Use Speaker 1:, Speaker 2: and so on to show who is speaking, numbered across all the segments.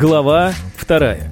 Speaker 1: Глава вторая.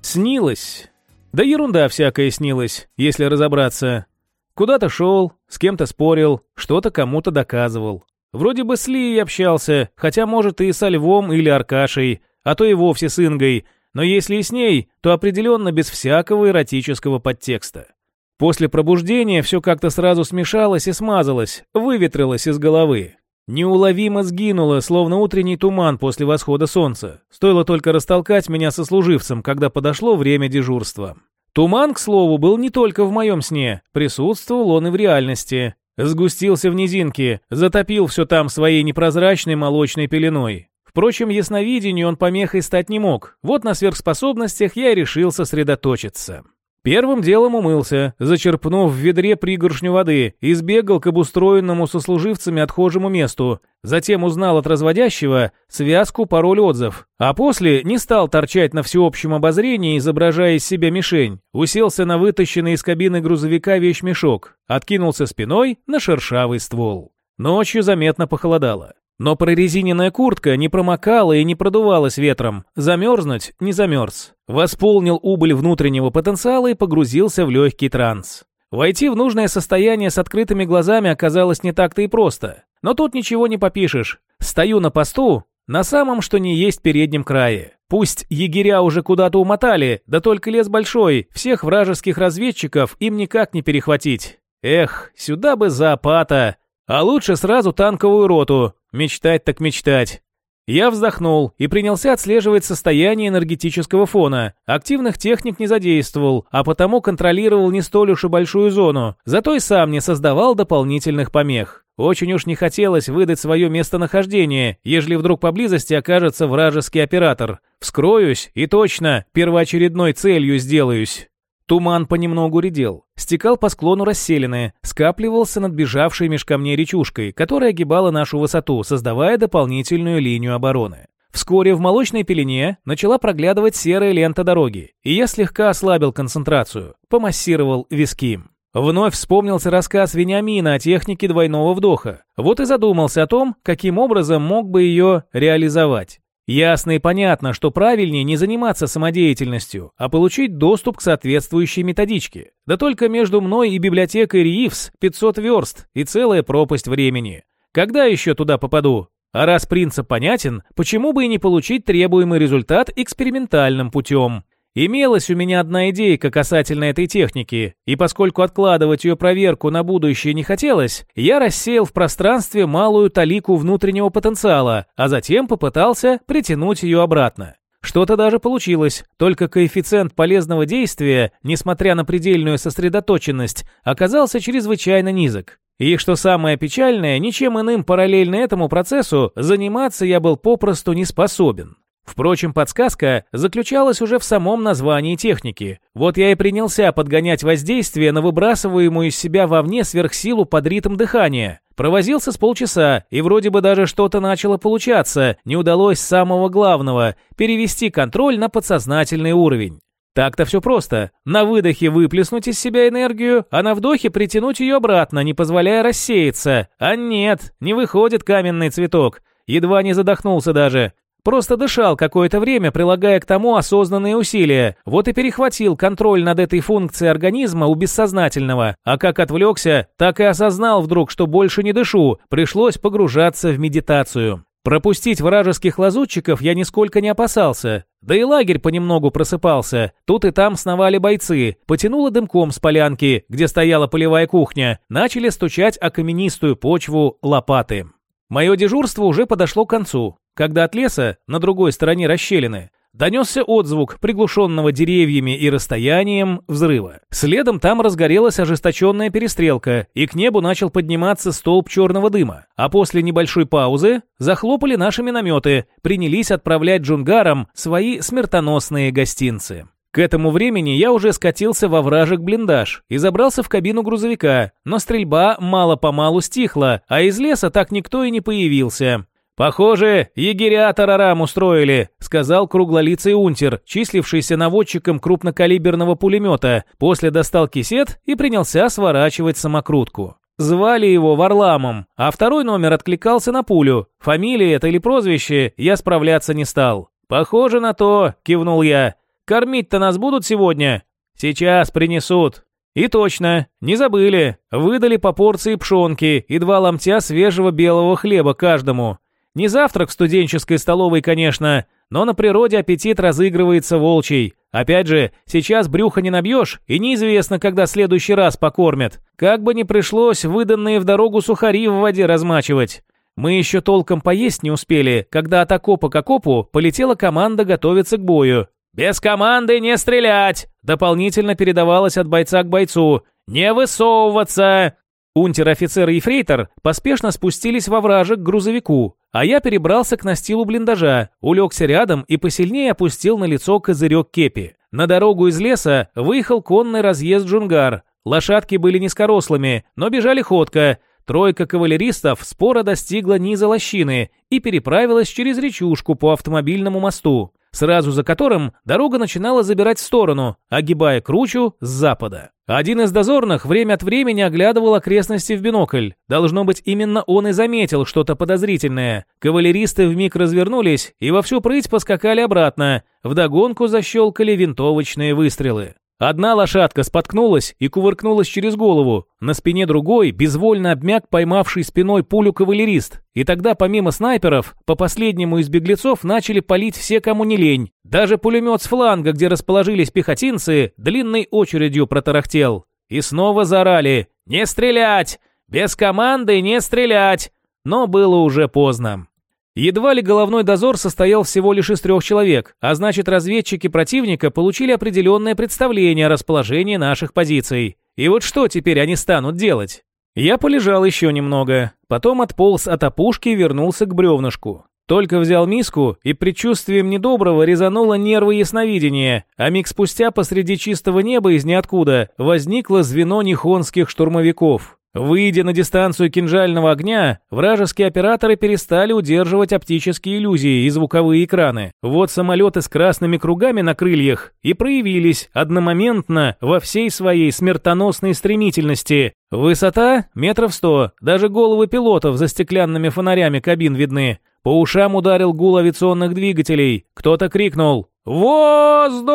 Speaker 1: Снилось. Да ерунда всякая снилась, если разобраться. Куда-то шел, с кем-то спорил, что-то кому-то доказывал. Вроде бы с Лией общался, хотя, может, и со Львом или Аркашей, а то и вовсе с Ингой, но если и с ней, то определенно без всякого эротического подтекста. После пробуждения все как-то сразу смешалось и смазалось, выветрилось из головы. Неуловимо сгинуло, словно утренний туман после восхода солнца. Стоило только растолкать меня со служивцем, когда подошло время дежурства. Туман, к слову, был не только в моем сне, присутствовал он и в реальности. Сгустился в низинке, затопил все там своей непрозрачной молочной пеленой. Впрочем, ясновидению он помехой стать не мог. Вот на сверхспособностях я и решил сосредоточиться. Первым делом умылся, зачерпнув в ведре пригоршню воды, и сбегал к обустроенному сослуживцами отхожему месту. Затем узнал от разводящего связку пароль-отзыв. А после не стал торчать на всеобщем обозрении, изображая из себя мишень. Уселся на вытащенный из кабины грузовика вещмешок. Откинулся спиной на шершавый ствол. Ночью заметно похолодало. Но прорезиненная куртка не промокала и не продувалась ветром. Замерзнуть не замерз. Восполнил убыль внутреннего потенциала и погрузился в легкий транс. Войти в нужное состояние с открытыми глазами оказалось не так-то и просто. Но тут ничего не попишешь. Стою на посту, на самом что не есть переднем крае. Пусть егеря уже куда-то умотали, да только лес большой, всех вражеских разведчиков им никак не перехватить. Эх, сюда бы зоопата, а лучше сразу танковую роту. Мечтать так мечтать. Я вздохнул и принялся отслеживать состояние энергетического фона. Активных техник не задействовал, а потому контролировал не столь уж и большую зону, зато и сам не создавал дополнительных помех. Очень уж не хотелось выдать свое местонахождение, ежели вдруг поблизости окажется вражеский оператор. Вскроюсь и точно первоочередной целью сделаюсь. Туман понемногу редел, стекал по склону расселены, скапливался над бежавшей меж камней речушкой, которая огибала нашу высоту, создавая дополнительную линию обороны. Вскоре в молочной пелене начала проглядывать серая лента дороги, и я слегка ослабил концентрацию, помассировал виски. Вновь вспомнился рассказ Вениамина о технике двойного вдоха. Вот и задумался о том, каким образом мог бы ее реализовать. Ясно и понятно, что правильнее не заниматься самодеятельностью, а получить доступ к соответствующей методичке. Да только между мной и библиотекой Ривс 500 верст и целая пропасть времени. Когда еще туда попаду? А раз принцип понятен, почему бы и не получить требуемый результат экспериментальным путем? Имелась у меня одна идейка касательно этой техники, и поскольку откладывать ее проверку на будущее не хотелось, я рассеял в пространстве малую талику внутреннего потенциала, а затем попытался притянуть ее обратно. Что-то даже получилось, только коэффициент полезного действия, несмотря на предельную сосредоточенность, оказался чрезвычайно низок. И что самое печальное, ничем иным параллельно этому процессу заниматься я был попросту не способен. Впрочем, подсказка заключалась уже в самом названии техники. Вот я и принялся подгонять воздействие на выбрасываемую из себя вовне сверхсилу под ритм дыхания. Провозился с полчаса, и вроде бы даже что-то начало получаться, не удалось самого главного – перевести контроль на подсознательный уровень. Так-то все просто. На выдохе выплеснуть из себя энергию, а на вдохе притянуть ее обратно, не позволяя рассеяться. А нет, не выходит каменный цветок. Едва не задохнулся даже. Просто дышал какое-то время, прилагая к тому осознанные усилия. Вот и перехватил контроль над этой функцией организма у бессознательного. А как отвлекся, так и осознал вдруг, что больше не дышу. Пришлось погружаться в медитацию. Пропустить вражеских лазутчиков я нисколько не опасался. Да и лагерь понемногу просыпался. Тут и там сновали бойцы. Потянуло дымком с полянки, где стояла полевая кухня. Начали стучать о каменистую почву лопаты. Мое дежурство уже подошло к концу когда от леса, на другой стороне расщелины, донесся отзвук приглушенного деревьями и расстоянием взрыва. Следом там разгорелась ожесточенная перестрелка, и к небу начал подниматься столб черного дыма. А после небольшой паузы захлопали наши минометы, принялись отправлять джунгарам свои смертоносные гостинцы. К этому времени я уже скатился во вражек блиндаж и забрался в кабину грузовика, но стрельба мало-помалу стихла, а из леса так никто и не появился. «Похоже, егеря тарарам устроили», — сказал круглолицый унтер, числившийся наводчиком крупнокалиберного пулемета. После достал кисет и принялся сворачивать самокрутку. Звали его Варламом, а второй номер откликался на пулю. Фамилия это или прозвище, я справляться не стал. «Похоже на то», — кивнул я. «Кормить-то нас будут сегодня?» «Сейчас принесут». И точно, не забыли. Выдали по порции пшенки и два ломтя свежего белого хлеба каждому. Не завтрак в студенческой столовой, конечно, но на природе аппетит разыгрывается волчий. Опять же, сейчас брюха не набьешь, и неизвестно, когда следующий раз покормят. Как бы ни пришлось выданные в дорогу сухари в воде размачивать. Мы еще толком поесть не успели, когда от окопа к окопу полетела команда готовиться к бою. «Без команды не стрелять!» Дополнительно передавалось от бойца к бойцу. «Не высовываться!» Унтер-офицер и фрейтор поспешно спустились во вражек к грузовику, а я перебрался к настилу блиндажа, улегся рядом и посильнее опустил на лицо козырек кепи. На дорогу из леса выехал конный разъезд Джунгар. Лошадки были низкорослыми, но бежали ходко. Тройка кавалеристов спора достигла низа лощины и переправилась через речушку по автомобильному мосту сразу за которым дорога начинала забирать в сторону, огибая кручу с запада. Один из дозорных время от времени оглядывал окрестности в бинокль. Должно быть, именно он и заметил что-то подозрительное. Кавалеристы вмиг развернулись и во всю прыть поскакали обратно. Вдогонку защелкали винтовочные выстрелы. Одна лошадка споткнулась и кувыркнулась через голову. На спине другой безвольно обмяк поймавший спиной пулю кавалерист. И тогда помимо снайперов, по последнему из беглецов начали палить все, кому не лень. Даже пулемет с фланга, где расположились пехотинцы, длинной очередью протарахтел. И снова заорали «Не стрелять! Без команды не стрелять!» Но было уже поздно. Едва ли головной дозор состоял всего лишь из трех человек, а значит разведчики противника получили определенное представление о расположении наших позиций. И вот что теперь они станут делать? Я полежал еще немного, потом отполз от опушки и вернулся к бревнышку. Только взял миску, и предчувствием недоброго резануло нервы ясновидения, а миг спустя посреди чистого неба из ниоткуда возникло звено нихонских штурмовиков. Выйдя на дистанцию кинжального огня, вражеские операторы перестали удерживать оптические иллюзии и звуковые экраны. Вот самолеты с красными кругами на крыльях и проявились одномоментно во всей своей смертоносной стремительности. Высота метров сто, даже головы пилотов за стеклянными фонарями кабин видны. По ушам ударил гул авиационных двигателей. Кто-то крикнул «Воздух!»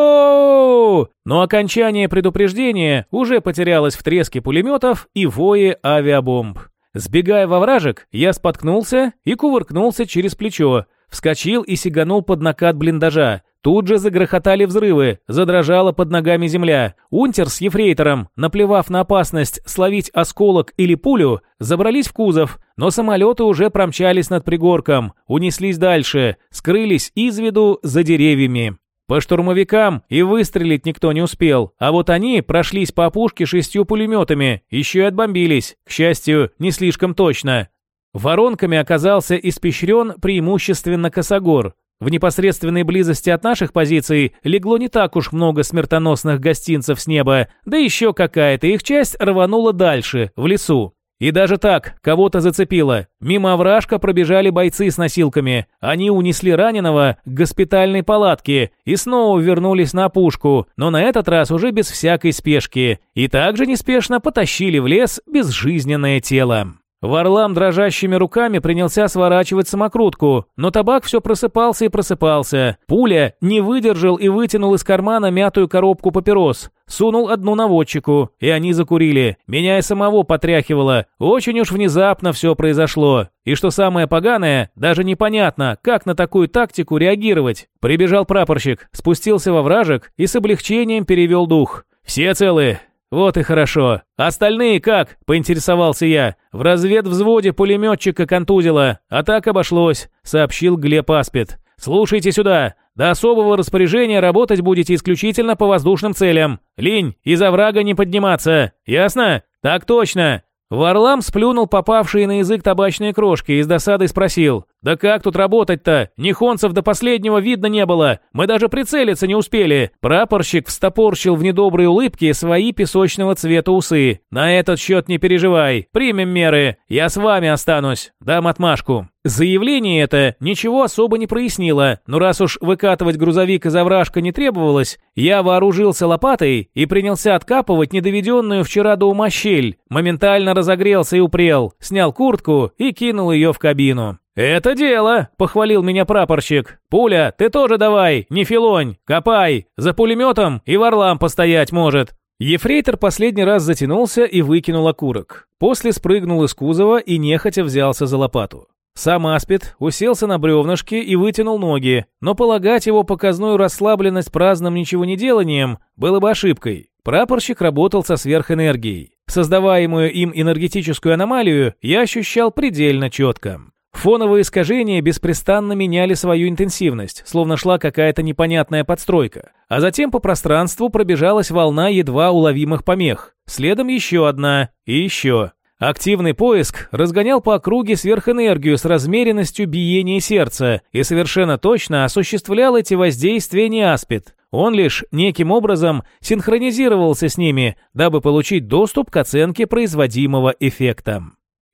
Speaker 1: Но окончание предупреждения уже потерялось в треске пулеметов и вое авиабомб. Сбегая во вражек, я споткнулся и кувыркнулся через плечо, вскочил и сиганул под накат блиндажа. Тут же загрохотали взрывы, задрожала под ногами земля. Унтер с ефрейтором, наплевав на опасность словить осколок или пулю, забрались в кузов, но самолеты уже промчались над пригорком, унеслись дальше, скрылись из виду за деревьями. По штурмовикам и выстрелить никто не успел, а вот они прошлись по опушке шестью пулеметами, еще и отбомбились, к счастью, не слишком точно. Воронками оказался испещрен преимущественно косогор. В непосредственной близости от наших позиций легло не так уж много смертоносных гостинцев с неба, да еще какая-то их часть рванула дальше, в лесу. И даже так, кого-то зацепило. Мимо овражка пробежали бойцы с носилками. Они унесли раненого к госпитальной палатке и снова вернулись на пушку, но на этот раз уже без всякой спешки. И также неспешно потащили в лес безжизненное тело. Варлам дрожащими руками принялся сворачивать самокрутку, но табак все просыпался и просыпался. Пуля не выдержал и вытянул из кармана мятую коробку папирос. Сунул одну наводчику, и они закурили. Меня и самого потряхивало. Очень уж внезапно все произошло. И что самое поганое, даже непонятно, как на такую тактику реагировать. Прибежал прапорщик, спустился во вражек и с облегчением перевел дух. «Все целы, «Вот и хорошо. Остальные как?» – поинтересовался я. «В разведвзводе пулеметчика контузило, а так обошлось», – сообщил Глеб Аспид. «Слушайте сюда. До особого распоряжения работать будете исключительно по воздушным целям. Линь, из-за врага не подниматься. Ясно? Так точно». Варлам сплюнул попавшие на язык табачные крошки и с досадой спросил. «Да как тут работать-то? Нихонцев до последнего видно не было. Мы даже прицелиться не успели». Прапорщик встопорщил в недобрые улыбки свои песочного цвета усы. «На этот счет не переживай. Примем меры. Я с вами останусь. Дам отмашку». Заявление это ничего особо не прояснило, но раз уж выкатывать грузовик из овражка не требовалось, я вооружился лопатой и принялся откапывать недоведенную вчера до ума щель, моментально разогрелся и упрел, снял куртку и кинул ее в кабину. «Это дело!» – похвалил меня прапорщик. «Пуля, ты тоже давай, не филонь, копай, за пулеметом и варлам постоять может». Ефрейтор последний раз затянулся и выкинул окурок. После спрыгнул из кузова и нехотя взялся за лопату. Сам Аспид уселся на бревнышке и вытянул ноги, но полагать его показную расслабленность праздным ничего не деланием было бы ошибкой. Прапорщик работал со сверхэнергией. Создаваемую им энергетическую аномалию я ощущал предельно четко. Фоновые искажения беспрестанно меняли свою интенсивность, словно шла какая-то непонятная подстройка. А затем по пространству пробежалась волна едва уловимых помех. Следом еще одна и еще. Активный поиск разгонял по округе сверхэнергию с размеренностью биения сердца и совершенно точно осуществлял эти воздействия не аспид. Он лишь неким образом синхронизировался с ними, дабы получить доступ к оценке производимого эффекта.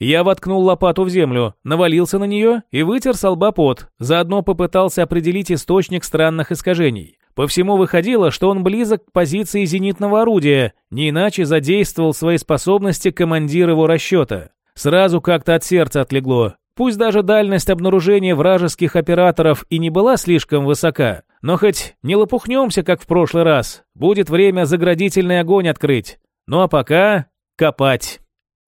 Speaker 1: Я воткнул лопату в землю, навалился на нее и вытер с лба пот, заодно попытался определить источник странных искажений. По всему выходило, что он близок к позиции зенитного орудия, не иначе задействовал свои способности командир его расчета. Сразу как-то от сердца отлегло. Пусть даже дальность обнаружения вражеских операторов и не была слишком высока, но хоть не лопухнемся, как в прошлый раз, будет время заградительный огонь открыть. Ну а пока копать.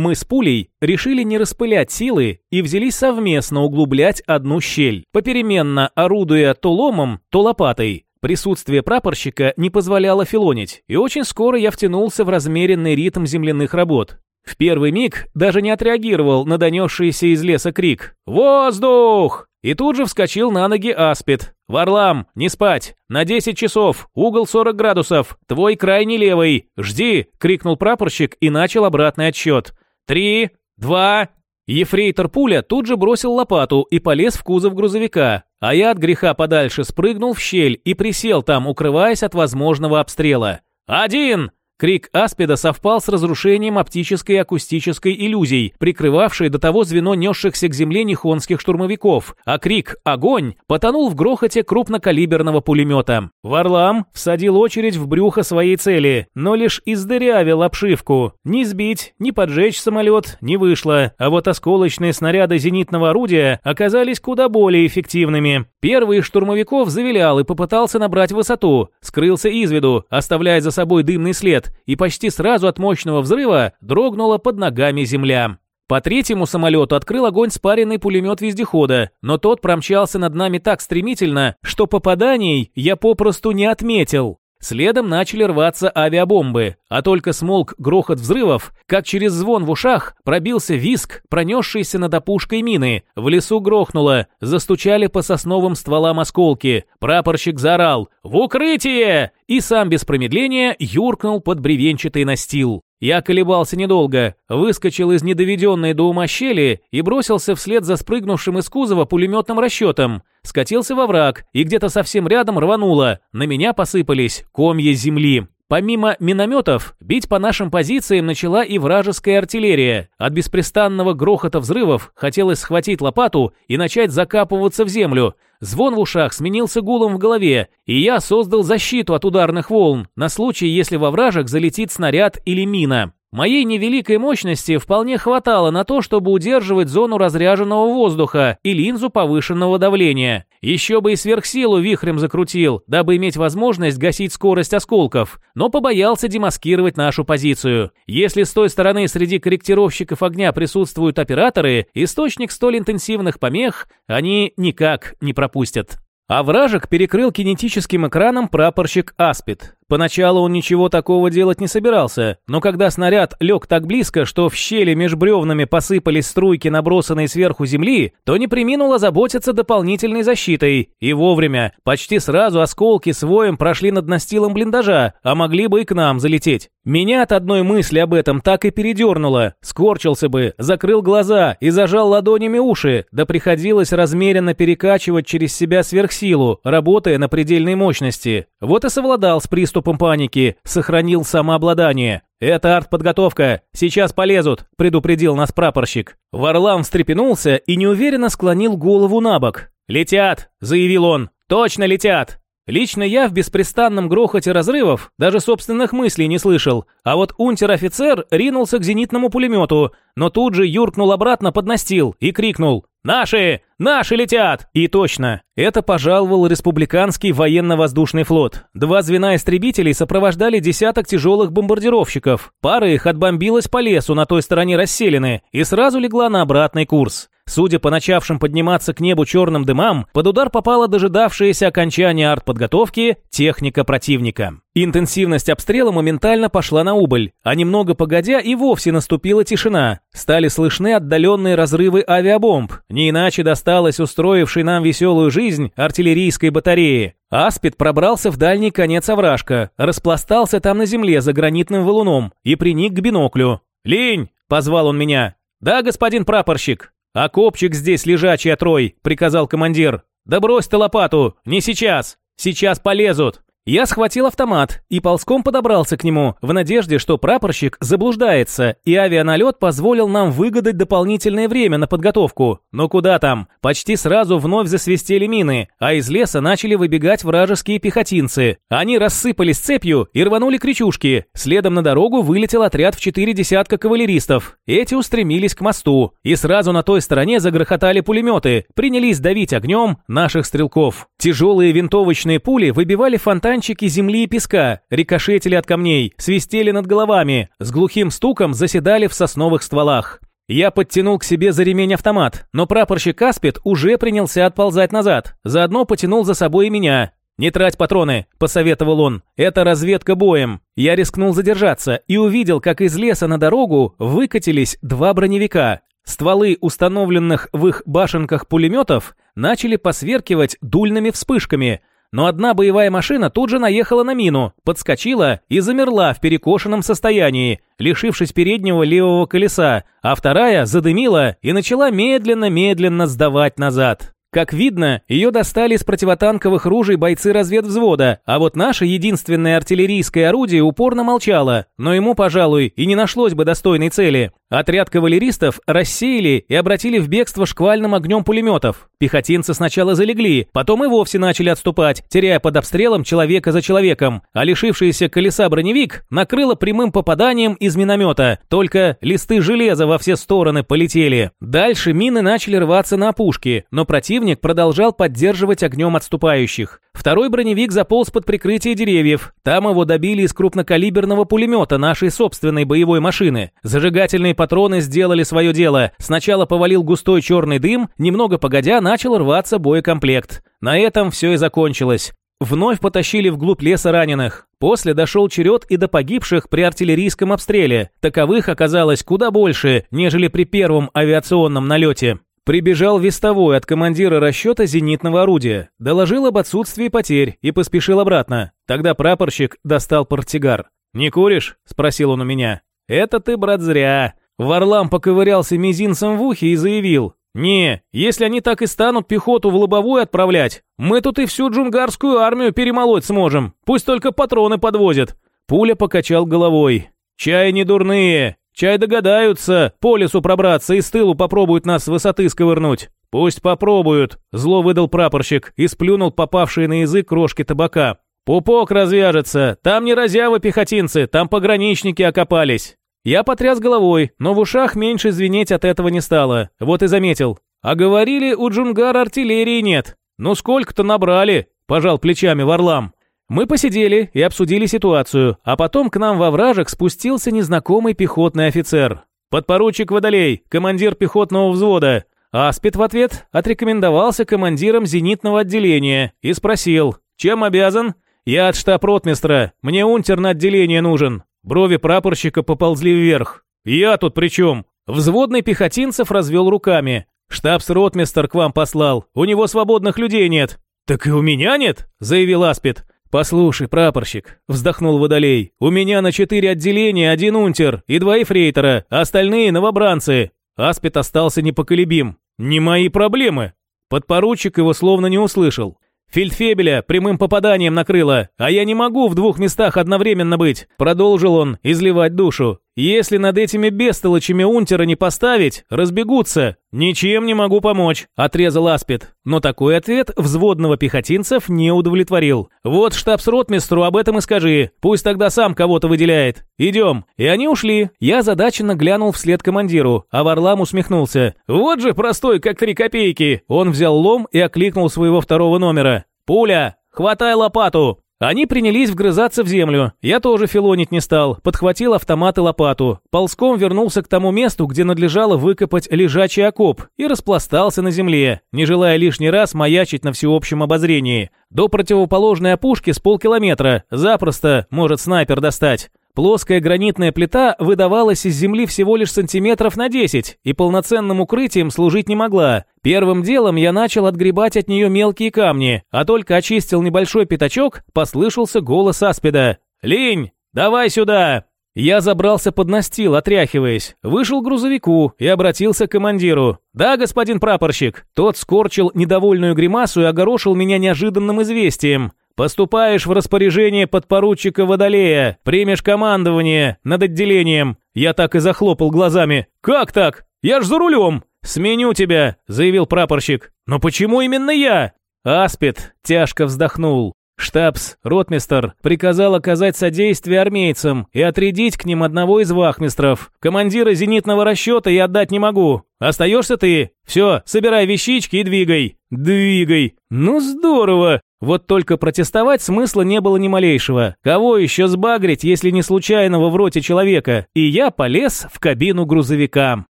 Speaker 1: Мы с пулей решили не распылять силы и взялись совместно углублять одну щель, попеременно орудуя то ломом, то лопатой. Присутствие прапорщика не позволяло филонить, и очень скоро я втянулся в размеренный ритм земляных работ. В первый миг даже не отреагировал на донесшийся из леса крик «Воздух!» И тут же вскочил на ноги Аспид. «Варлам, не спать! На 10 часов! Угол 40 градусов! Твой крайний левый! Жди!» — крикнул прапорщик и начал обратный отсчет. «Три, два...» Ефрейтор Пуля тут же бросил лопату и полез в кузов грузовика, а я от греха подальше спрыгнул в щель и присел там, укрываясь от возможного обстрела. «Один!» Крик Аспида совпал с разрушением оптической и акустической иллюзий, прикрывавшей до того звено несшихся к земле нихонских штурмовиков, а крик «Огонь!» потонул в грохоте крупнокалиберного пулемета. Варлам всадил очередь в брюхо своей цели, но лишь издырявил обшивку. Ни сбить, ни поджечь самолет не вышло, а вот осколочные снаряды зенитного орудия оказались куда более эффективными. Первый из штурмовиков завилял и попытался набрать высоту, скрылся из виду, оставляя за собой дымный след, и почти сразу от мощного взрыва дрогнула под ногами земля. По третьему самолету открыл огонь спаренный пулемет вездехода, но тот промчался над нами так стремительно, что попаданий я попросту не отметил. Следом начали рваться авиабомбы, а только смолк грохот взрывов, как через звон в ушах пробился виск, пронесшийся над опушкой мины. В лесу грохнуло, застучали по сосновым стволам осколки. Прапорщик заорал «В укрытие!» и сам без промедления юркнул под бревенчатый настил. Я колебался недолго, выскочил из недоведенной до ума щели и бросился вслед за спрыгнувшим из кузова пулеметным расчетом. Скатился во враг и где-то совсем рядом рвануло. На меня посыпались комья земли. Помимо минометов, бить по нашим позициям начала и вражеская артиллерия. От беспрестанного грохота взрывов хотелось схватить лопату и начать закапываться в землю. Звон в ушах сменился гулом в голове, и я создал защиту от ударных волн на случай, если во вражек залетит снаряд или мина. Моей невеликой мощности вполне хватало на то, чтобы удерживать зону разряженного воздуха и линзу повышенного давления. Еще бы и сверхсилу вихрем закрутил, дабы иметь возможность гасить скорость осколков, но побоялся демаскировать нашу позицию. Если с той стороны среди корректировщиков огня присутствуют операторы, источник столь интенсивных помех они никак не пропустят. А вражек перекрыл кинетическим экраном прапорщик Аспид. Поначалу он ничего такого делать не собирался, но когда снаряд лег так близко, что в щели меж бревнами посыпались струйки, набросанные сверху земли, то не приминул озаботиться дополнительной защитой. И вовремя, почти сразу осколки с воем прошли над настилом блиндажа, а могли бы и к нам залететь. Меня от одной мысли об этом так и передернуло. Скорчился бы, закрыл глаза и зажал ладонями уши, да приходилось размеренно перекачивать через себя сверхсилу, работая на предельной мощности. Вот и совладал с приступом приступом паники, сохранил самообладание. «Это артподготовка, сейчас полезут», – предупредил нас прапорщик. Варлам встрепенулся и неуверенно склонил голову на бок. «Летят», – заявил он, – «точно летят». Лично я в беспрестанном грохоте разрывов даже собственных мыслей не слышал, а вот унтер-офицер ринулся к зенитному пулемету, но тут же юркнул обратно под настил и крикнул «Наши! Наши летят!» И точно, это пожаловал республиканский военно-воздушный флот. Два звена истребителей сопровождали десяток тяжелых бомбардировщиков. Пара их отбомбилась по лесу на той стороне расселены и сразу легла на обратный курс. Судя по начавшим подниматься к небу черным дымам, под удар попала дожидавшаяся окончания артподготовки техника противника. Интенсивность обстрела моментально пошла на убыль, а немного погодя и вовсе наступила тишина. Стали слышны отдаленные разрывы авиабомб, не иначе досталось устроившей нам веселую жизнь артиллерийской батареи. Аспид пробрался в дальний конец овражка, распластался там на земле за гранитным валуном и приник к биноклю. «Линь!» – позвал он меня. «Да, господин прапорщик!» «А копчик здесь лежачий отрой», — приказал командир. «Да брось ты лопату, не сейчас, сейчас полезут». Я схватил автомат и ползком подобрался к нему, в надежде, что прапорщик заблуждается, и авианалет позволил нам выгадать дополнительное время на подготовку. Но куда там? Почти сразу вновь засвистели мины, а из леса начали выбегать вражеские пехотинцы. Они рассыпались цепью и рванули к речушке. Следом на дорогу вылетел отряд в четыре десятка кавалеристов. Эти устремились к мосту, и сразу на той стороне загрохотали пулеметы, принялись давить огнем наших стрелков. Тяжелые винтовочные пули выбивали фонтан фонтанчики земли и песка, рикошетили от камней, свистели над головами, с глухим стуком заседали в сосновых стволах. Я подтянул к себе за ремень автомат, но прапорщик Аспид уже принялся отползать назад, заодно потянул за собой и меня. «Не трать патроны», – посоветовал он. «Это разведка боем». Я рискнул задержаться и увидел, как из леса на дорогу выкатились два броневика. Стволы установленных в их башенках пулеметов начали посверкивать дульными вспышками, но одна боевая машина тут же наехала на мину, подскочила и замерла в перекошенном состоянии, лишившись переднего левого колеса, а вторая задымила и начала медленно-медленно сдавать назад. Как видно, ее достали из противотанковых ружей бойцы разведвзвода, а вот наше единственное артиллерийское орудие упорно молчало, но ему, пожалуй, и не нашлось бы достойной цели. Отряд кавалеристов рассеяли и обратили в бегство шквальным огнем пулеметов. Пехотинцы сначала залегли, потом и вовсе начали отступать, теряя под обстрелом человека за человеком, а лишившийся колеса броневик накрыло прямым попаданием из миномета, только листы железа во все стороны полетели. Дальше мины начали рваться на опушке, но противник продолжал поддерживать огнем отступающих. Второй броневик заполз под прикрытие деревьев. Там его добили из крупнокалиберного пулемета нашей собственной боевой машины. Зажигательные патроны сделали свое дело. Сначала повалил густой черный дым, немного погодя начал рваться боекомплект. На этом все и закончилось. Вновь потащили вглубь леса раненых. После дошел черед и до погибших при артиллерийском обстреле. Таковых оказалось куда больше, нежели при первом авиационном налете. Прибежал вестовой от командира расчета зенитного орудия, доложил об отсутствии потерь и поспешил обратно. Тогда прапорщик достал портсигар. «Не куришь?» – спросил он у меня. «Это ты, брат, зря. Варлам поковырялся мизинцем в ухе и заявил. «Не, если они так и станут пехоту в лобовую отправлять, мы тут и всю джунгарскую армию перемолоть сможем, пусть только патроны подвозят». Пуля покачал головой. «Чай не дурные, чай догадаются по лесу пробраться и с тылу попробуют нас с высоты сковырнуть». «Пусть попробуют», — зло выдал прапорщик и сплюнул попавшие на язык крошки табака. «Пупок развяжется, там не разявы пехотинцы, там пограничники окопались». Я потряс головой, но в ушах меньше звенеть от этого не стало. Вот и заметил. А говорили, у Джунгар артиллерии нет. Ну сколько-то набрали, пожал плечами Варлам. Мы посидели и обсудили ситуацию, а потом к нам во вражек спустился незнакомый пехотный офицер. Подпоручик Водолей, командир пехотного взвода. Аспид в ответ отрекомендовался командиром зенитного отделения и спросил, чем обязан? Я от штаб-ротмистра, мне унтер на отделение нужен. Брови прапорщика поползли вверх. Я тут при чем? Взводный Пехотинцев развел руками. «Штабс-ротмистер к вам послал, у него свободных людей нет». «Так и у меня нет», — заявил Аспид. «Послушай, прапорщик», — вздохнул Водолей, «у меня на четыре отделения один унтер и два ефрейтора, а остальные новобранцы». Аспид остался непоколебим. «Не мои проблемы». Подпоручик его словно не услышал. «Фельдфебеля прямым попаданием накрыло, а я не могу в двух местах одновременно быть», продолжил он изливать душу. «Если над этими бестолочами унтера не поставить, разбегутся. Ничем не могу помочь», отрезал Аспид. Но такой ответ взводного пехотинцев не удовлетворил. «Вот штабс-ротмистру об этом и скажи, пусть тогда сам кого-то выделяет. Идем». И они ушли. Я озадаченно глянул вслед командиру, а Варлам усмехнулся. «Вот же простой, как три копейки». Он взял лом и окликнул своего второго номера. «Пуля! Хватай лопату!» Они принялись вгрызаться в землю. Я тоже филонить не стал. Подхватил автомат и лопату. Ползком вернулся к тому месту, где надлежало выкопать лежачий окоп, и распластался на земле, не желая лишний раз маячить на всеобщем обозрении. До противоположной опушки с полкилометра. Запросто может снайпер достать. Плоская гранитная плита выдавалась из земли всего лишь сантиметров на 10 и полноценным укрытием служить не могла. Первым делом я начал отгребать от нее мелкие камни, а только очистил небольшой пятачок, послышался голос Аспида. «Линь, давай сюда!» Я забрался под настил, отряхиваясь, вышел к грузовику и обратился к командиру. «Да, господин прапорщик!» Тот скорчил недовольную гримасу и огорошил меня неожиданным известием. Поступаешь в распоряжение подпоручика Водолея, примешь командование над отделением. Я так и захлопал глазами. Как так? Я ж за рулем. Сменю тебя, заявил прапорщик. Но почему именно я? Аспид тяжко вздохнул. Штабс, ротмистер, приказал оказать содействие армейцам и отрядить к ним одного из вахмистров. Командира зенитного расчета я отдать не могу. Остаешься ты? Все, собирай вещички и двигай. Двигай. Ну здорово. Вот только протестовать смысла не было ни малейшего. Кого еще сбагрить, если не случайного в роте человека? И я полез в кабину грузовика.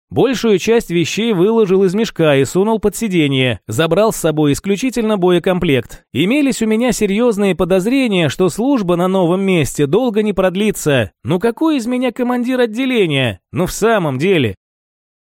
Speaker 1: Большую часть вещей выложил из мешка и сунул под сиденье. Забрал с собой исключительно боекомплект. Имелись у меня серьезные подозрения, что служба на новом месте долго не продлится. Ну какой из меня командир отделения? Ну в самом деле.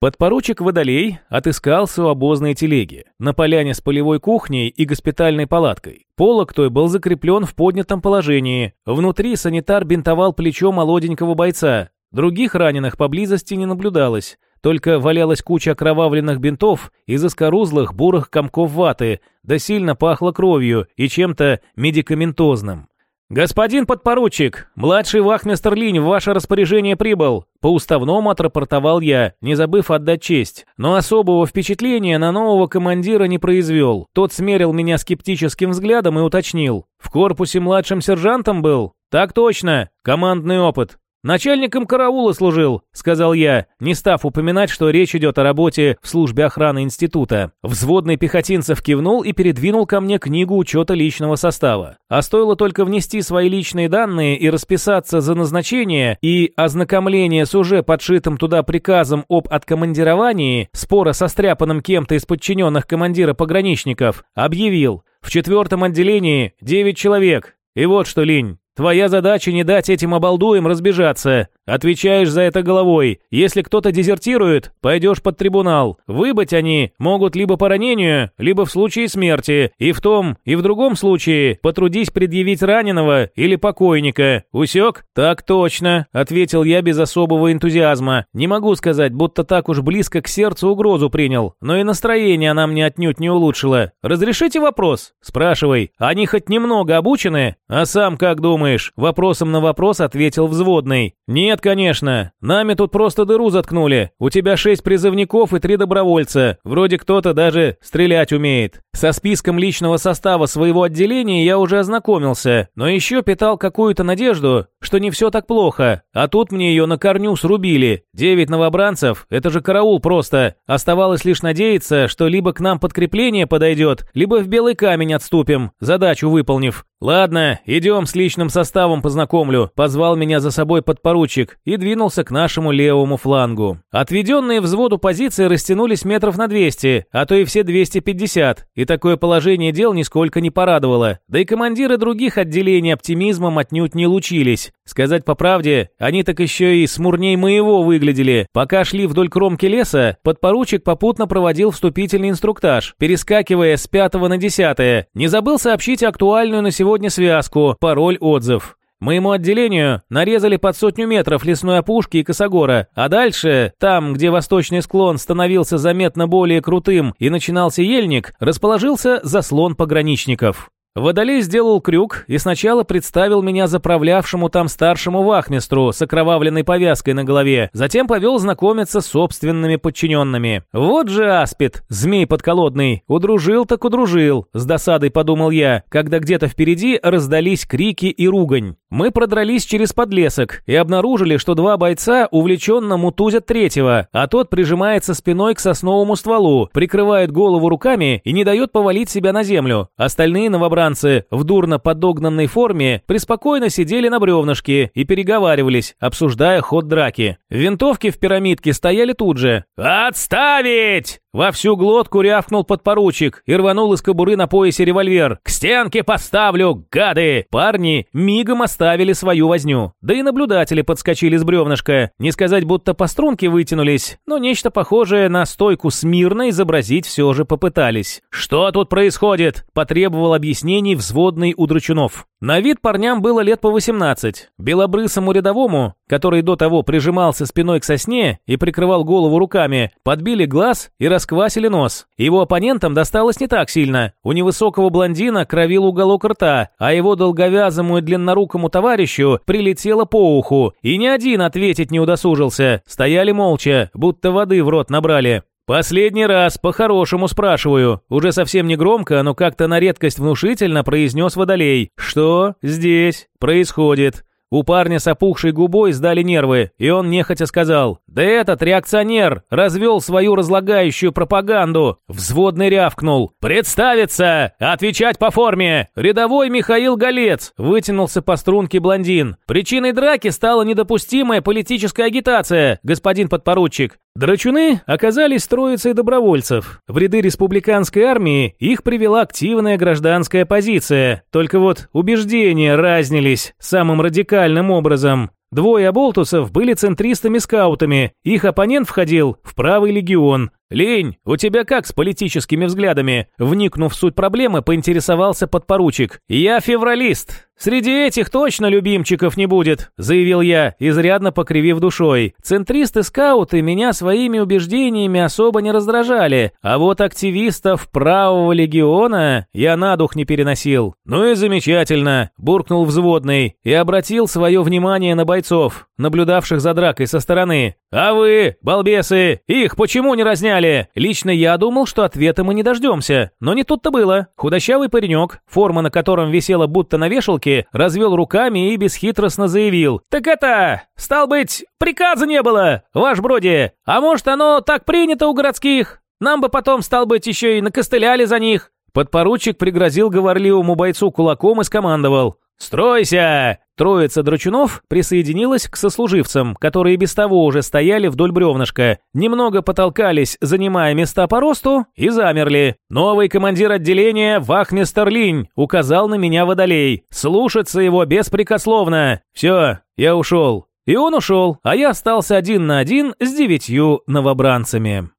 Speaker 1: Подпоручик Водолей отыскался у обозной телеги на поляне с полевой кухней и госпитальной палаткой. Полок той был закреплен в поднятом положении. Внутри санитар бинтовал плечо молоденького бойца. Других раненых поблизости не наблюдалось. Только валялась куча окровавленных бинтов и заскорузлых бурых комков ваты, да сильно пахло кровью и чем-то медикаментозным. «Господин подпоручик, младший вахмистр Линь в ваше распоряжение прибыл», по уставному отрапортовал я, не забыв отдать честь. Но особого впечатления на нового командира не произвел. Тот смерил меня скептическим взглядом и уточнил. «В корпусе младшим сержантом был?» «Так точно. Командный опыт. «Начальником караула служил», — сказал я, не став упоминать, что речь идет о работе в службе охраны института. Взводный пехотинцев кивнул и передвинул ко мне книгу учета личного состава. А стоило только внести свои личные данные и расписаться за назначение и ознакомление с уже подшитым туда приказом об откомандировании, спора со стряпанным кем-то из подчиненных командира пограничников, объявил, в четвертом отделении девять человек. И вот что, Линь, Твоя задача не дать этим обалдуям разбежаться. Отвечаешь за это головой. Если кто-то дезертирует, пойдешь под трибунал. Выбыть они могут либо по ранению, либо в случае смерти. И в том, и в другом случае потрудись предъявить раненого или покойника. Усек? Так точно, ответил я без особого энтузиазма. Не могу сказать, будто так уж близко к сердцу угрозу принял, но и настроение она мне отнюдь не улучшила. Разрешите вопрос? Спрашивай. Они хоть немного обучены? А сам как думаешь? Вопросом на вопрос ответил взводный. Нет, «Нет, конечно. Нами тут просто дыру заткнули. У тебя шесть призывников и три добровольца. Вроде кто-то даже стрелять умеет. Со списком личного состава своего отделения я уже ознакомился, но еще питал какую-то надежду, что не все так плохо. А тут мне ее на корню срубили. Девять новобранцев – это же караул просто. Оставалось лишь надеяться, что либо к нам подкрепление подойдет, либо в белый камень отступим, задачу выполнив. «Ладно, идем с личным составом познакомлю», – позвал меня за собой подпоручик подпоручик и двинулся к нашему левому флангу. Отведенные взводу позиции растянулись метров на 200, а то и все 250, и такое положение дел нисколько не порадовало. Да и командиры других отделений оптимизмом отнюдь не лучились. Сказать по правде, они так еще и смурней моего выглядели. Пока шли вдоль кромки леса, подпоручик попутно проводил вступительный инструктаж, перескакивая с пятого на десятое. Не забыл сообщить актуальную на сегодня связку, пароль, отзыв. Моему отделению нарезали под сотню метров лесной опушки и косогора, а дальше, там, где восточный склон становился заметно более крутым и начинался ельник, расположился заслон пограничников. Водолей сделал крюк и сначала представил меня заправлявшему там старшему вахмистру с окровавленной повязкой на голове, затем повел знакомиться с собственными подчиненными. Вот же аспид, змей подколодный, удружил так удружил, с досадой подумал я, когда где-то впереди раздались крики и ругань. Мы продрались через подлесок и обнаружили, что два бойца увлеченно мутузят третьего, а тот прижимается спиной к сосновому стволу, прикрывает голову руками и не дает повалить себя на землю. Остальные новобранцы в дурно подогнанной форме преспокойно сидели на бревнышке и переговаривались, обсуждая ход драки. Винтовки в пирамидке стояли тут же. «Отставить!» Во всю глотку рявкнул подпоручик и рванул из кобуры на поясе револьвер. «К стенке поставлю, гады!» Парни мигом оставили свою возню. Да и наблюдатели подскочили с бревнышка. Не сказать, будто по струнке вытянулись, но нечто похожее на стойку смирно изобразить все же попытались. «Что тут происходит?» – потребовал объяснений взводный у Драчунов. На вид парням было лет по 18. Белобрысому рядовому, который до того прижимался спиной к сосне и прикрывал голову руками, подбили глаз и расквасили нос. Его оппонентам досталось не так сильно. У невысокого блондина кровил уголок рта, а его долговязому и длиннорукому товарищу прилетело по уху, и ни один ответить не удосужился. Стояли молча, будто воды в рот набрали. «Последний раз, по-хорошему спрашиваю». Уже совсем не громко, но как-то на редкость внушительно произнес Водолей. «Что здесь происходит?» У парня с опухшей губой сдали нервы, и он нехотя сказал, «Да этот реакционер развел свою разлагающую пропаганду!» Взводный рявкнул, «Представиться! Отвечать по форме!» Рядовой Михаил Голец вытянулся по струнке блондин. Причиной драки стала недопустимая политическая агитация, господин подпоручик. Драчуны оказались троицей добровольцев. В ряды республиканской армии их привела активная гражданская позиция. Только вот убеждения разнились самым радикальным образом. Двое оболтусов были центристами-скаутами, их оппонент входил в правый легион. «Лень, у тебя как с политическими взглядами?» Вникнув в суть проблемы, поинтересовался подпоручик. «Я февралист. Среди этих точно любимчиков не будет», заявил я, изрядно покривив душой. Центристы-скауты меня своими убеждениями особо не раздражали, а вот активистов правого легиона я на дух не переносил. «Ну и замечательно», буркнул взводный и обратил свое внимание на бойцов, наблюдавших за дракой со стороны. «А вы, балбесы, их почему не разняли?» Лично я думал, что ответа мы не дождемся, но не тут-то было. Худощавый паренек, форма на котором висела будто на вешалке, развел руками и бесхитростно заявил. «Так это, стал быть, приказа не было, ваш броди. А может, оно так принято у городских? Нам бы потом, стал быть, еще и накостыляли за них». Подпоручик пригрозил говорливому бойцу кулаком и скомандовал. «Стройся!» Троица драчунов присоединилась к сослуживцам, которые без того уже стояли вдоль бревнышка, немного потолкались, занимая места по росту, и замерли. «Новый командир отделения, вахмистер Линь, указал на меня водолей. Слушаться его беспрекословно. Все, я ушел». И он ушел, а я остался один на один с девятью новобранцами.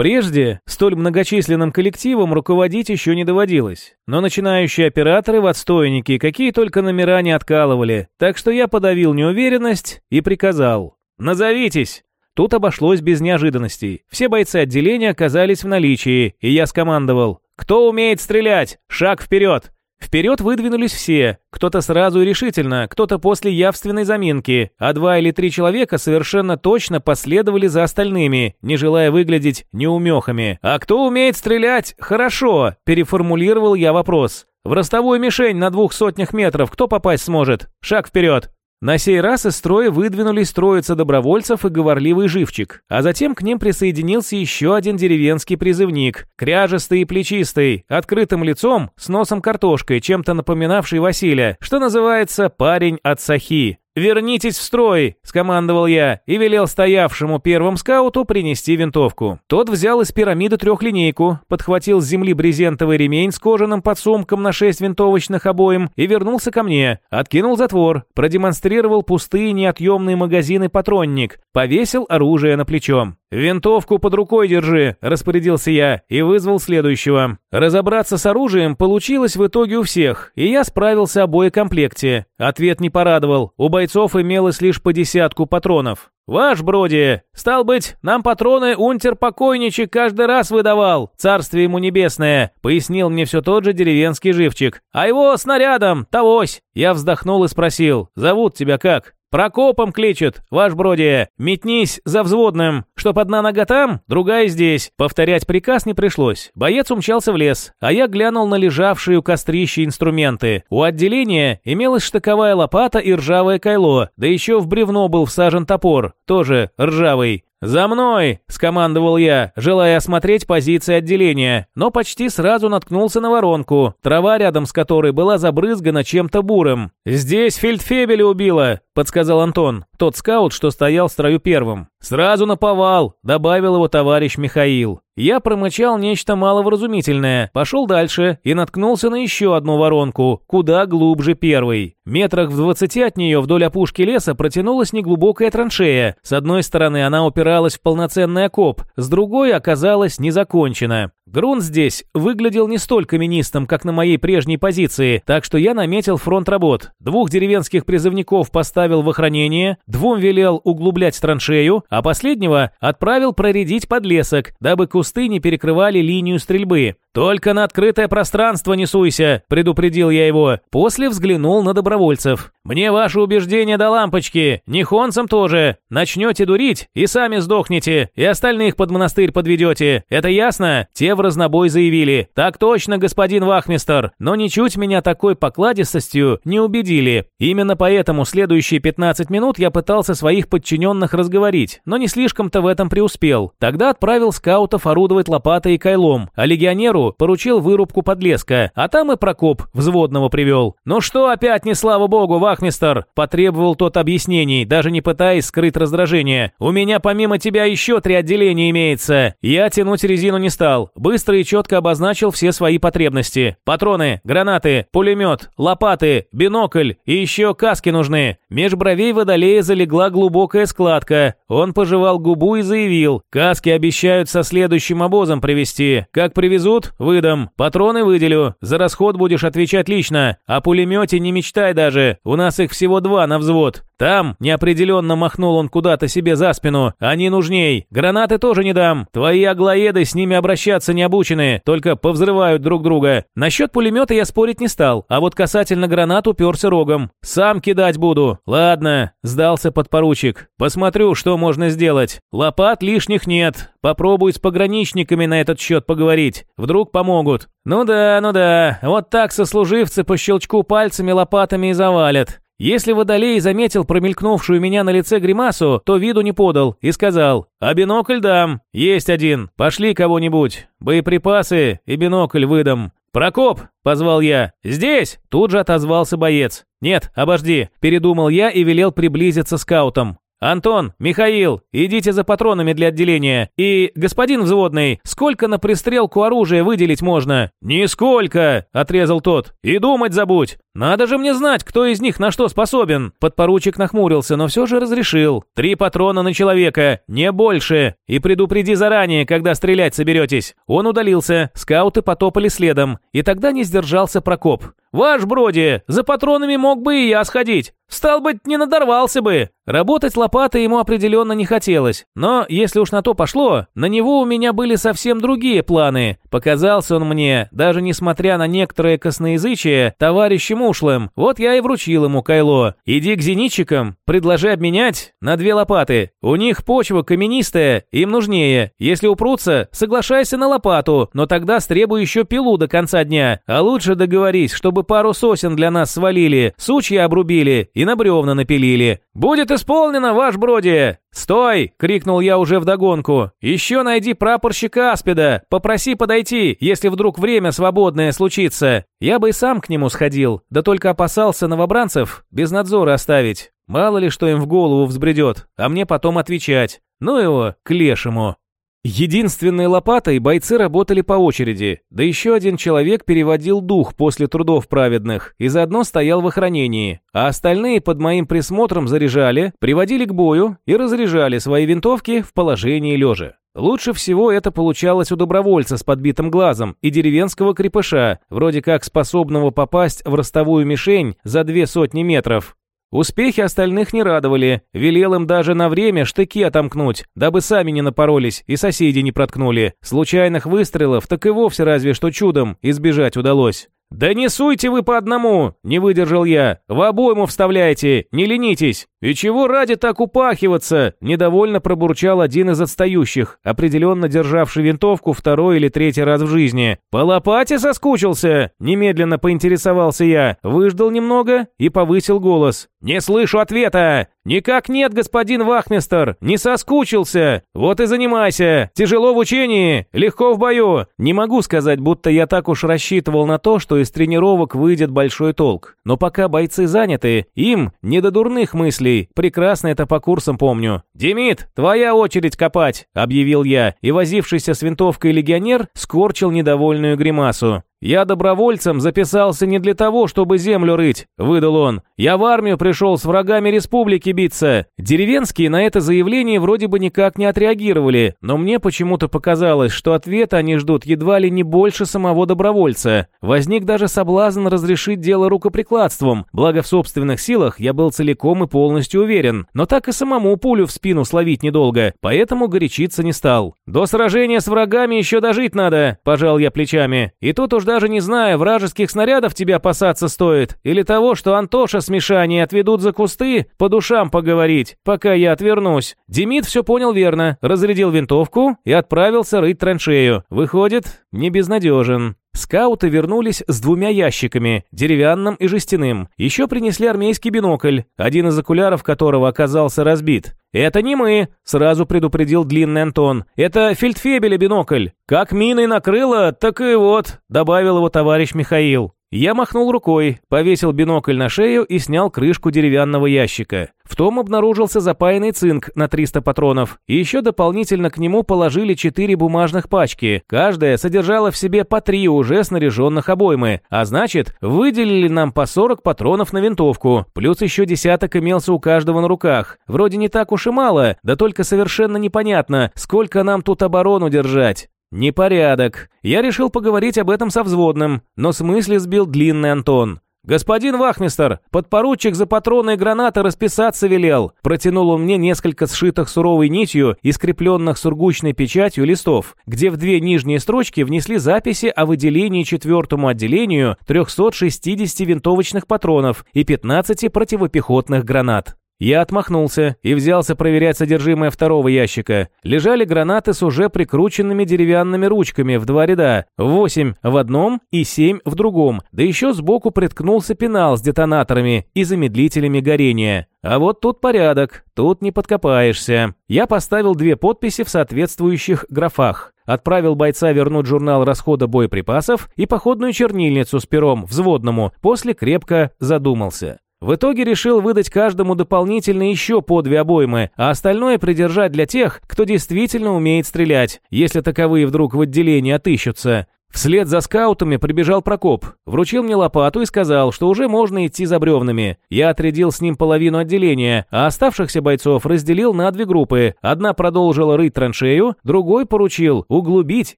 Speaker 1: Прежде столь многочисленным коллективом руководить еще не доводилось, но начинающие операторы в отстойники какие только номера не откалывали, так что я подавил неуверенность и приказал «Назовитесь!». Тут обошлось без неожиданностей. Все бойцы отделения оказались в наличии, и я скомандовал «Кто умеет стрелять? Шаг вперед!». Вперед выдвинулись все, кто-то сразу и решительно, кто-то после явственной заминки, а два или три человека совершенно точно последовали за остальными, не желая выглядеть неумехами. «А кто умеет стрелять? Хорошо!» – переформулировал я вопрос. «В ростовую мишень на двух сотнях метров кто попасть сможет? Шаг вперед!» На сей раз из строя выдвинулись троица добровольцев и говорливый живчик, а затем к ним присоединился еще один деревенский призывник, кряжестый и плечистый, открытым лицом, с носом картошкой, чем-то напоминавший Василия, что называется «парень от Сахи». Вернитесь в строй!» – скомандовал я и велел стоявшему первым скауту принести винтовку. Тот взял из пирамиды трехлинейку, подхватил с земли брезентовый ремень с кожаным подсумком на шесть винтовочных обоим и вернулся ко мне. Откинул затвор, продемонстрировал пустые неотъемные магазины патронник, повесил оружие на плечо. «Винтовку под рукой держи», – распорядился я и вызвал следующего. Разобраться с оружием получилось в итоге у всех, и я справился о боекомплекте. Ответ не порадовал, у бойцов имелось лишь по десятку патронов. «Ваш, Броди, стал быть, нам патроны унтер-покойничек каждый раз выдавал, царствие ему небесное», пояснил мне все тот же деревенский живчик. «А его снарядом, тогось!» Я вздохнул и спросил, «Зовут тебя как?» «Прокопом кличет, ваш Броди, метнись за взводным, чтоб одна нога там, другая здесь». Повторять приказ не пришлось. Боец умчался в лес, а я глянул на лежавшие у кострища инструменты. У отделения имелась штыковая лопата и ржавое кайло, да еще в бревно был всажен топор, тоже ржавый. «За мной!» – скомандовал я, желая осмотреть позиции отделения, но почти сразу наткнулся на воронку, трава рядом с которой была забрызгана чем-то бурым. «Здесь фельдфебеля убила!» – подсказал Антон, тот скаут, что стоял в строю первым. «Сразу наповал!» – добавил его товарищ Михаил. Я промычал нечто маловразумительное, пошел дальше и наткнулся на еще одну воронку, куда глубже первой. Метрах в двадцати от нее вдоль опушки леса протянулась неглубокая траншея. С одной стороны она упиралась в полноценный окоп, с другой оказалась незакончена. Грунт здесь выглядел не столь каменистым, как на моей прежней позиции, так что я наметил фронт работ. Двух деревенских призывников поставил в охранение, двум велел углублять траншею, а последнего отправил проредить подлесок, дабы кусты не перекрывали линию стрельбы. «Только на открытое пространство не суйся», – предупредил я его. После взглянул на добровольцев. «Мне ваше убеждение до лампочки, нихонцам тоже. Начнете дурить и сами сдохнете, и остальных под монастырь подведете. Это ясно?» Те в разнобой заявили. «Так точно, господин Вахмистер», но ничуть меня такой покладистостью не убедили. Именно поэтому следующие 15 минут я пытался своих подчиненных разговорить, но не слишком-то в этом преуспел. Тогда отправил скаутов орудовать лопатой и кайлом, а легионеру инженеру поручил вырубку подлеска, а там и Прокоп взводного привел. «Ну что опять не слава богу, вахмистер?» – потребовал тот объяснений, даже не пытаясь скрыть раздражение. «У меня помимо тебя еще три отделения имеется». Я тянуть резину не стал, быстро и четко обозначил все свои потребности. Патроны, гранаты, пулемет, лопаты, бинокль и еще каски нужны. Меж бровей водолея залегла глубокая складка. Он пожевал губу и заявил, каски обещают со следующим обозом привезти. Как привезут, выдам. Патроны выделю. За расход будешь отвечать лично. О пулемете не мечтай даже. У нас их всего два на взвод. Там, неопределенно махнул он куда-то себе за спину, они нужней. Гранаты тоже не дам. Твои аглоеды с ними обращаться не обучены, только повзрывают друг друга. Насчет пулемета я спорить не стал, а вот касательно гранат уперся рогом. Сам кидать буду. Ладно, сдался подпоручик. Посмотрю, что можно сделать. Лопат лишних нет. Попробуй с пограничниками на этот счет поговорить. Вдруг помогут. Ну да, ну да. Вот так сослуживцы по щелчку пальцами лопатами и завалят. Если Водолей заметил промелькнувшую меня на лице гримасу, то виду не подал и сказал «А бинокль дам, есть один, пошли кого-нибудь, боеприпасы и бинокль выдам». «Прокоп!» – позвал я. «Здесь!» – тут же отозвался боец. «Нет, обожди!» – передумал я и велел приблизиться скаутам. «Антон, Михаил, идите за патронами для отделения. И, господин взводный, сколько на пристрелку оружия выделить можно?» «Нисколько!» – отрезал тот. «И думать забудь! Надо же мне знать, кто из них на что способен!» Подпоручик нахмурился, но все же разрешил. «Три патрона на человека, не больше. И предупреди заранее, когда стрелять соберетесь». Он удалился, скауты потопали следом, и тогда не сдержался Прокоп. «Ваш Броди, за патронами мог бы и я сходить. Стал быть, не надорвался бы. Работать лопатой ему определенно не хотелось, но если уж на то пошло, на него у меня были совсем другие планы. Показался он мне, даже несмотря на некоторое косноязычие, товарищем ушлым. Вот я и вручил ему кайло. Иди к зенитчикам, предложи обменять на две лопаты. У них почва каменистая, им нужнее. Если упрутся, соглашайся на лопату, но тогда стребуй еще пилу до конца дня. А лучше договорись, чтобы пару сосен для нас свалили, сучья обрубили и на бревна напилили. Будет исполнено, ваш Броди!» «Стой!» — крикнул я уже вдогонку. «Еще найди прапорщика Аспида, попроси подойти, если вдруг время свободное случится. Я бы и сам к нему сходил, да только опасался новобранцев без надзора оставить. Мало ли что им в голову взбредет, а мне потом отвечать. Ну его, к лешему. Единственной лопатой бойцы работали по очереди, да еще один человек переводил дух после трудов праведных и заодно стоял в охранении, а остальные под моим присмотром заряжали, приводили к бою и разряжали свои винтовки в положении лежа. Лучше всего это получалось у добровольца с подбитым глазом и деревенского крепыша, вроде как способного попасть в ростовую мишень за две сотни метров. Успехи остальных не радовали, велел им даже на время штыки отомкнуть, дабы сами не напоролись и соседи не проткнули. Случайных выстрелов так и вовсе разве что чудом избежать удалось. «Да не суйте вы по одному!» – не выдержал я. «В обойму вставляйте, не ленитесь!» «И чего ради так упахиваться?» – недовольно пробурчал один из отстающих, определенно державший винтовку второй или третий раз в жизни. «По лопате соскучился?» – немедленно поинтересовался я, выждал немного и повысил голос. «Не слышу ответа! Никак нет, господин Вахмистер! Не соскучился! Вот и занимайся! Тяжело в учении, легко в бою!» Не могу сказать, будто я так уж рассчитывал на то, что из тренировок выйдет большой толк. Но пока бойцы заняты, им не до дурных мыслей. Прекрасно это по курсам помню. «Демид, твоя очередь копать!» – объявил я, и возившийся с винтовкой легионер скорчил недовольную гримасу. «Я добровольцем записался не для того, чтобы землю рыть», — выдал он. «Я в армию пришел с врагами республики биться». Деревенские на это заявление вроде бы никак не отреагировали, но мне почему-то показалось, что ответа они ждут едва ли не больше самого добровольца. Возник даже соблазн разрешить дело рукоприкладством, благо в собственных силах я был целиком и полностью уверен, но так и самому пулю в спину словить недолго, поэтому горячиться не стал. «До сражения с врагами еще дожить надо», — пожал я плечами. И тут уж даже не знаю, вражеских снарядов тебя опасаться стоит, или того, что Антоша с Мишаней отведут за кусты, по душам поговорить, пока я отвернусь. Демид все понял верно, разрядил винтовку и отправился рыть траншею. Выходит, не безнадежен. Скауты вернулись с двумя ящиками, деревянным и жестяным. Еще принесли армейский бинокль, один из окуляров которого оказался разбит. «Это не мы», — сразу предупредил длинный Антон. «Это фельдфебеля бинокль. Как миной накрыло, так и вот», — добавил его товарищ Михаил. Я махнул рукой, повесил бинокль на шею и снял крышку деревянного ящика. В том обнаружился запаянный цинк на 300 патронов, и еще дополнительно к нему положили 4 бумажных пачки. Каждая содержала в себе по 3 уже снаряженных обоймы, а значит, выделили нам по 40 патронов на винтовку, плюс еще десяток имелся у каждого на руках. Вроде не так уж и мало, да только совершенно непонятно, сколько нам тут оборону держать. Непорядок. Я решил поговорить об этом со взводным, но с сбил длинный Антон. «Господин Вахмистер, подпоручик за патроны и гранаты расписаться велел». Протянул он мне несколько сшитых суровой нитью и скрепленных сургучной печатью листов, где в две нижние строчки внесли записи о выделении четвертому отделению 360 винтовочных патронов и 15 противопехотных гранат. Я отмахнулся и взялся проверять содержимое второго ящика. Лежали гранаты с уже прикрученными деревянными ручками в два ряда, восемь в одном и семь в другом, да еще сбоку приткнулся пенал с детонаторами и замедлителями горения. А вот тут порядок, тут не подкопаешься. Я поставил две подписи в соответствующих графах. Отправил бойца вернуть журнал расхода боеприпасов и походную чернильницу с пером взводному, после крепко задумался. В итоге решил выдать каждому дополнительно еще по две обоймы, а остальное придержать для тех, кто действительно умеет стрелять, если таковые вдруг в отделении отыщутся. Вслед за скаутами прибежал Прокоп, вручил мне лопату и сказал, что уже можно идти за бревнами. Я отрядил с ним половину отделения, а оставшихся бойцов разделил на две группы. Одна продолжила рыть траншею, другой поручил углубить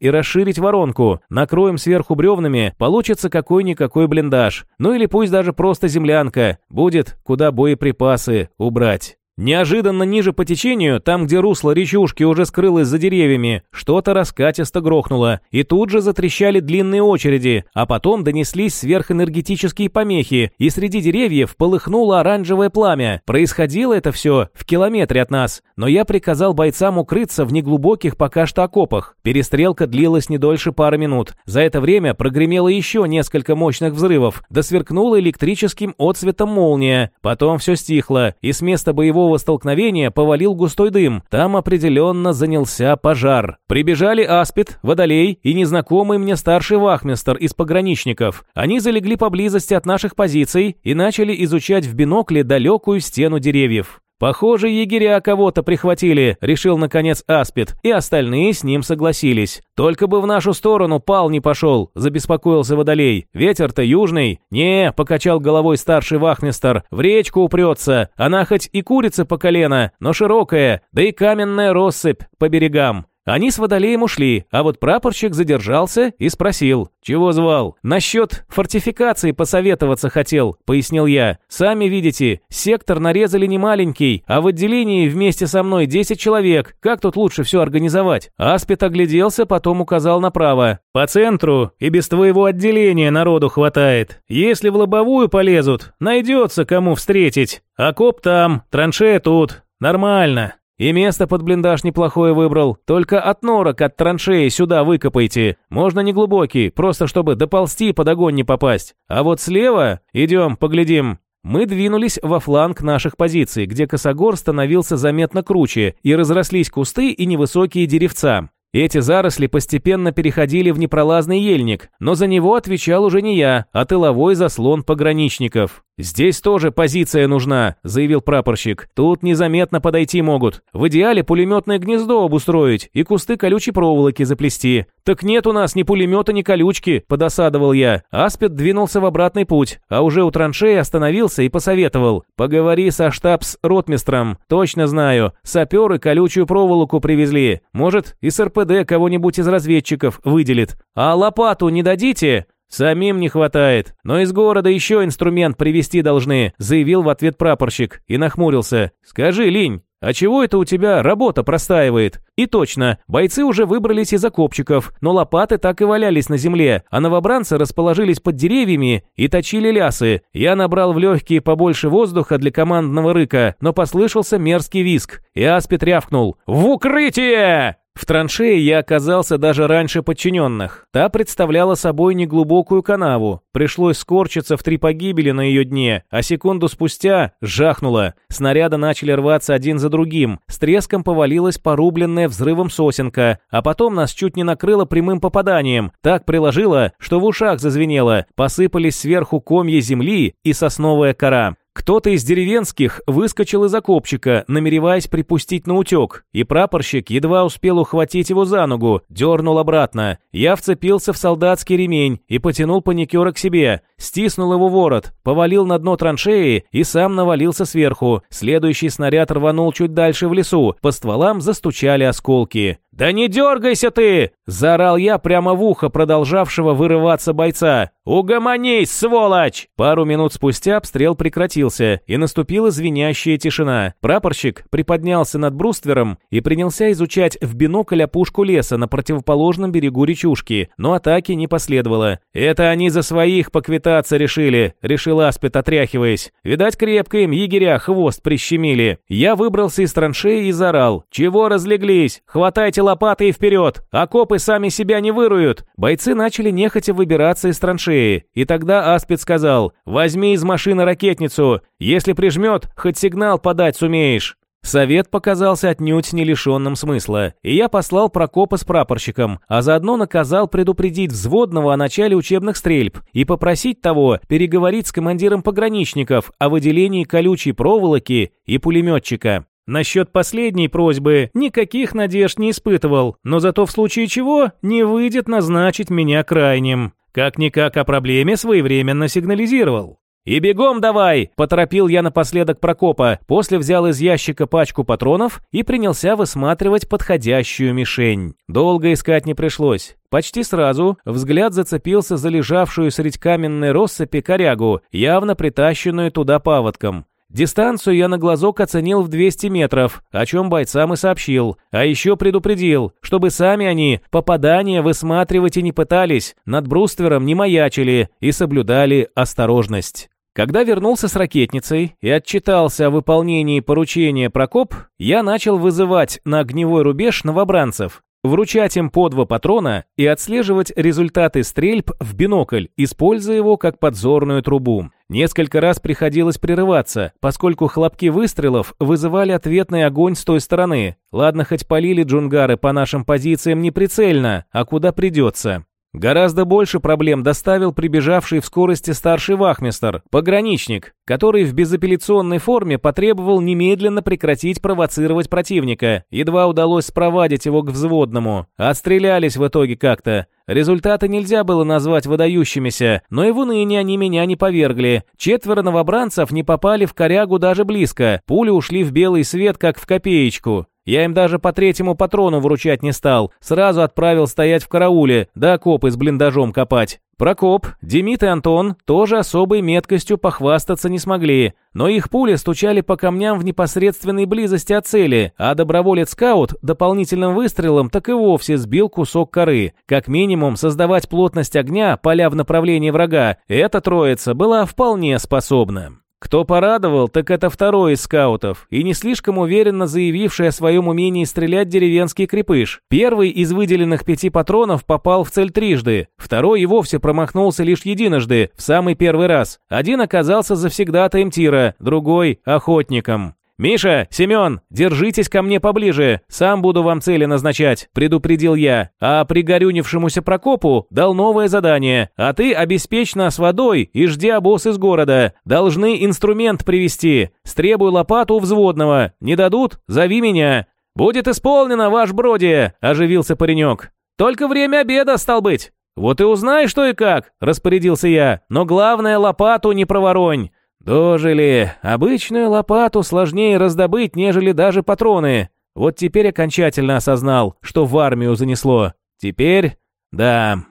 Speaker 1: и расширить воронку. Накроем сверху бревнами, получится какой-никакой блиндаж. Ну или пусть даже просто землянка. Будет куда боеприпасы убрать. Неожиданно ниже по течению, там, где русло речушки уже скрылось за деревьями, что-то раскатисто грохнуло, и тут же затрещали длинные очереди, а потом донеслись сверхэнергетические помехи, и среди деревьев полыхнуло оранжевое пламя. Происходило это все в километре от нас, но я приказал бойцам укрыться в неглубоких пока что окопах. Перестрелка длилась не дольше пары минут. За это время прогремело еще несколько мощных взрывов, да сверкнула электрическим отсветом молния. Потом все стихло, и с места боевого боевого столкновения повалил густой дым. Там определенно занялся пожар. Прибежали Аспид, Водолей и незнакомый мне старший вахмистр из пограничников. Они залегли поблизости от наших позиций и начали изучать в бинокле далекую стену деревьев. «Похоже, егеря кого-то прихватили», — решил наконец Аспид, и остальные с ним согласились. «Только бы в нашу сторону пал не пошел», — забеспокоился Водолей. «Ветер-то южный». «Не», — покачал головой старший вахмистер, — «в речку упрется. Она хоть и курица по колено, но широкая, да и каменная россыпь по берегам. Они с Водолеем ушли, а вот прапорщик задержался и спросил, чего звал. «Насчет фортификации посоветоваться хотел», — пояснил я. «Сами видите, сектор нарезали не маленький, а в отделении вместе со мной 10 человек. Как тут лучше все организовать?» Аспид огляделся, потом указал направо. «По центру и без твоего отделения народу хватает. Если в лобовую полезут, найдется кому встретить. Окоп там, траншея тут. Нормально». И место под блиндаж неплохое выбрал. Только от норок от траншеи сюда выкопайте. Можно не глубокий, просто чтобы доползти под огонь не попасть. А вот слева... Идем, поглядим. Мы двинулись во фланг наших позиций, где косогор становился заметно круче, и разрослись кусты и невысокие деревца. Эти заросли постепенно переходили в непролазный ельник, но за него отвечал уже не я, а тыловой заслон пограничников. «Здесь тоже позиция нужна», — заявил прапорщик. «Тут незаметно подойти могут. В идеале пулеметное гнездо обустроить и кусты колючей проволоки заплести». «Так нет у нас ни пулемета, ни колючки», — подосадовал я. Аспид двинулся в обратный путь, а уже у траншеи остановился и посоветовал. «Поговори со штабс-ротмистром. Точно знаю. Саперы колючую проволоку привезли. Может, и с РПД кого-нибудь из разведчиков выделит. А лопату не дадите?» «Самим не хватает, но из города еще инструмент привезти должны», заявил в ответ прапорщик и нахмурился. «Скажи, Линь, а чего это у тебя работа простаивает? И точно, бойцы уже выбрались из окопчиков, но лопаты так и валялись на земле, а новобранцы расположились под деревьями и точили лясы. Я набрал в легкие побольше воздуха для командного рыка, но послышался мерзкий виск, и Аспид рявкнул «В укрытие!» В траншее я оказался даже раньше подчиненных. Та представляла собой неглубокую канаву. Пришлось скорчиться в три погибели на ее дне, а секунду спустя жахнуло. Снаряды начали рваться один за другим. С треском повалилась порубленная взрывом сосенка, а потом нас чуть не накрыло прямым попаданием. Так приложило, что в ушах зазвенело. Посыпались сверху комья земли и сосновая кора. Кто-то из деревенских выскочил из окопчика, намереваясь припустить на утек, и прапорщик едва успел ухватить его за ногу, дернул обратно. Я вцепился в солдатский ремень и потянул паникера к себе, стиснул его ворот, повалил на дно траншеи и сам навалился сверху. Следующий снаряд рванул чуть дальше в лесу, по стволам застучали осколки. «Да не дергайся ты!» – заорал я прямо в ухо продолжавшего вырываться бойца. «Угомонись, сволочь!» Пару минут спустя обстрел прекратился, и наступила звенящая тишина. Прапорщик приподнялся над бруствером и принялся изучать в бинокль опушку леса на противоположном берегу речушки, но атаки не последовало. «Это они за своих поквитаться решили», – решил Аспид, отряхиваясь. «Видать, крепко им егеря хвост прищемили». Я выбрался из траншеи и заорал. «Чего разлеглись? Хватайте лопаты и вперед! Окопы сами себя не выруют!» Бойцы начали нехотя выбираться из траншеи, и тогда Аспид сказал «Возьми из машины ракетницу, если прижмет, хоть сигнал подать сумеешь». Совет показался отнюдь не лишенным смысла, и я послал Прокопа с прапорщиком, а заодно наказал предупредить взводного о начале учебных стрельб и попросить того переговорить с командиром пограничников о выделении колючей проволоки и пулеметчика. Насчет последней просьбы никаких надежд не испытывал, но зато в случае чего не выйдет назначить меня крайним. Как-никак о проблеме своевременно сигнализировал. «И бегом давай!» – поторопил я напоследок Прокопа, после взял из ящика пачку патронов и принялся высматривать подходящую мишень. Долго искать не пришлось. Почти сразу взгляд зацепился за лежавшую средь каменной россыпи корягу, явно притащенную туда паводком. Дистанцию я на глазок оценил в 200 метров, о чем бойцам и сообщил. А еще предупредил, чтобы сами они попадания высматривать и не пытались, над бруствером не маячили и соблюдали осторожность. Когда вернулся с ракетницей и отчитался о выполнении поручения Прокоп, я начал вызывать на огневой рубеж новобранцев. Вручать им по два патрона и отслеживать результаты стрельб в бинокль, используя его как подзорную трубу. Несколько раз приходилось прерываться, поскольку хлопки выстрелов вызывали ответный огонь с той стороны. Ладно, хоть полили джунгары по нашим позициям неприцельно, а куда придется. Гораздо больше проблем доставил прибежавший в скорости старший вахмистер, пограничник, который в безапелляционной форме потребовал немедленно прекратить провоцировать противника. Едва удалось спровадить его к взводному. Отстрелялись в итоге как-то. Результаты нельзя было назвать выдающимися, но и в уныние они меня не повергли. Четверо новобранцев не попали в корягу даже близко. Пули ушли в белый свет, как в копеечку. Я им даже по третьему патрону вручать не стал, сразу отправил стоять в карауле, да окопы с блиндажом копать. Прокоп, Демид и Антон тоже особой меткостью похвастаться не смогли, но их пули стучали по камням в непосредственной близости от цели, а доброволец-скаут дополнительным выстрелом так и вовсе сбил кусок коры. Как минимум, создавать плотность огня, поля в направлении врага, эта троица была вполне способна. Кто порадовал, так это второй из скаутов, и не слишком уверенно заявивший о своем умении стрелять деревенский крепыш. Первый из выделенных пяти патронов попал в цель трижды, второй и вовсе промахнулся лишь единожды, в самый первый раз. Один оказался завсегдатаем тира, другой — охотником. «Миша, Семен, держитесь ко мне поближе, сам буду вам цели назначать», – предупредил я. А пригорюнившемуся Прокопу дал новое задание. «А ты обеспечь нас водой и жди обоз из города. Должны инструмент привезти. Стребуй лопату взводного. Не дадут? Зови меня». «Будет исполнено, ваш броди», – оживился паренек. «Только время обеда, стал быть». «Вот и узнай, что и как», – распорядился я. «Но главное, лопату не проворонь. Дожили. Обычную лопату сложнее раздобыть, нежели даже патроны. Вот теперь окончательно осознал, что в армию занесло. Теперь... Да,